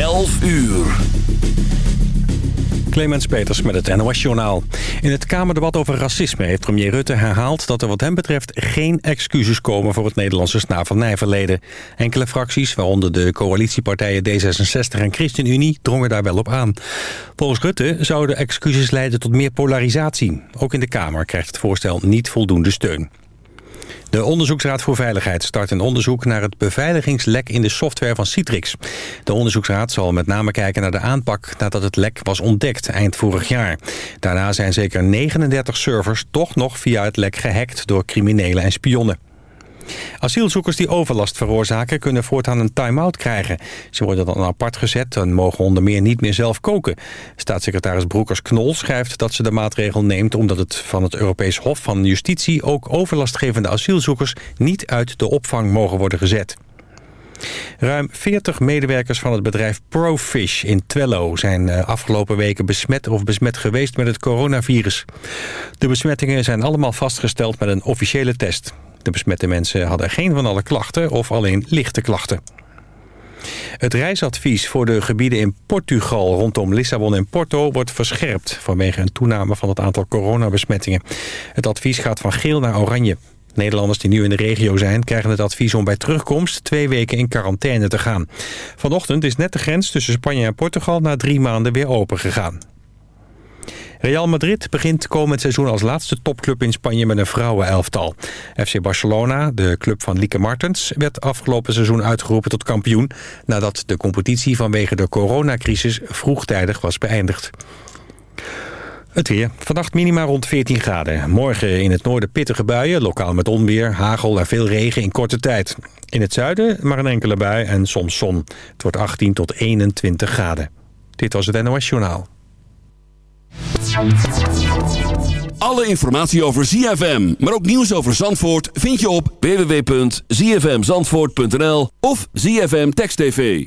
11 uur. Clemens Peters met het NOS-journaal. In het Kamerdebat over racisme heeft premier Rutte herhaald... dat er wat hem betreft geen excuses komen voor het Nederlandse slavernijverleden. Enkele fracties, waaronder de coalitiepartijen D66 en ChristenUnie... drongen daar wel op aan. Volgens Rutte zouden excuses leiden tot meer polarisatie. Ook in de Kamer krijgt het voorstel niet voldoende steun. De Onderzoeksraad voor Veiligheid start een onderzoek naar het beveiligingslek in de software van Citrix. De onderzoeksraad zal met name kijken naar de aanpak nadat het lek was ontdekt eind vorig jaar. Daarna zijn zeker 39 servers toch nog via het lek gehackt door criminelen en spionnen. Asielzoekers die overlast veroorzaken kunnen voortaan een time-out krijgen. Ze worden dan apart gezet en mogen onder meer niet meer zelf koken. Staatssecretaris Broekers-Knol schrijft dat ze de maatregel neemt... omdat het van het Europees Hof van Justitie ook overlastgevende asielzoekers... niet uit de opvang mogen worden gezet. Ruim 40 medewerkers van het bedrijf Profish in Twello... zijn eh, afgelopen weken besmet of besmet geweest met het coronavirus. De besmettingen zijn allemaal vastgesteld met een officiële test. De besmette mensen hadden geen van alle klachten of alleen lichte klachten. Het reisadvies voor de gebieden in Portugal rondom Lissabon en Porto wordt verscherpt vanwege een toename van het aantal coronabesmettingen. Het advies gaat van geel naar oranje. Nederlanders die nu in de regio zijn krijgen het advies om bij terugkomst twee weken in quarantaine te gaan. Vanochtend is net de grens tussen Spanje en Portugal na drie maanden weer open gegaan. Real Madrid begint komend seizoen als laatste topclub in Spanje met een vrouwenelftal. FC Barcelona, de club van Lieke Martens, werd afgelopen seizoen uitgeroepen tot kampioen... nadat de competitie vanwege de coronacrisis vroegtijdig was beëindigd. Het weer. Vannacht minima rond 14 graden. Morgen in het noorden pittige buien, lokaal met onweer, hagel en veel regen in korte tijd. In het zuiden maar een enkele bui en soms zon. Het wordt 18 tot 21 graden. Dit was het NOS Journaal. Alle informatie over ZFM, maar ook nieuws over Zandvoort... vind je op www.zfmzandvoort.nl of ZFM Text TV.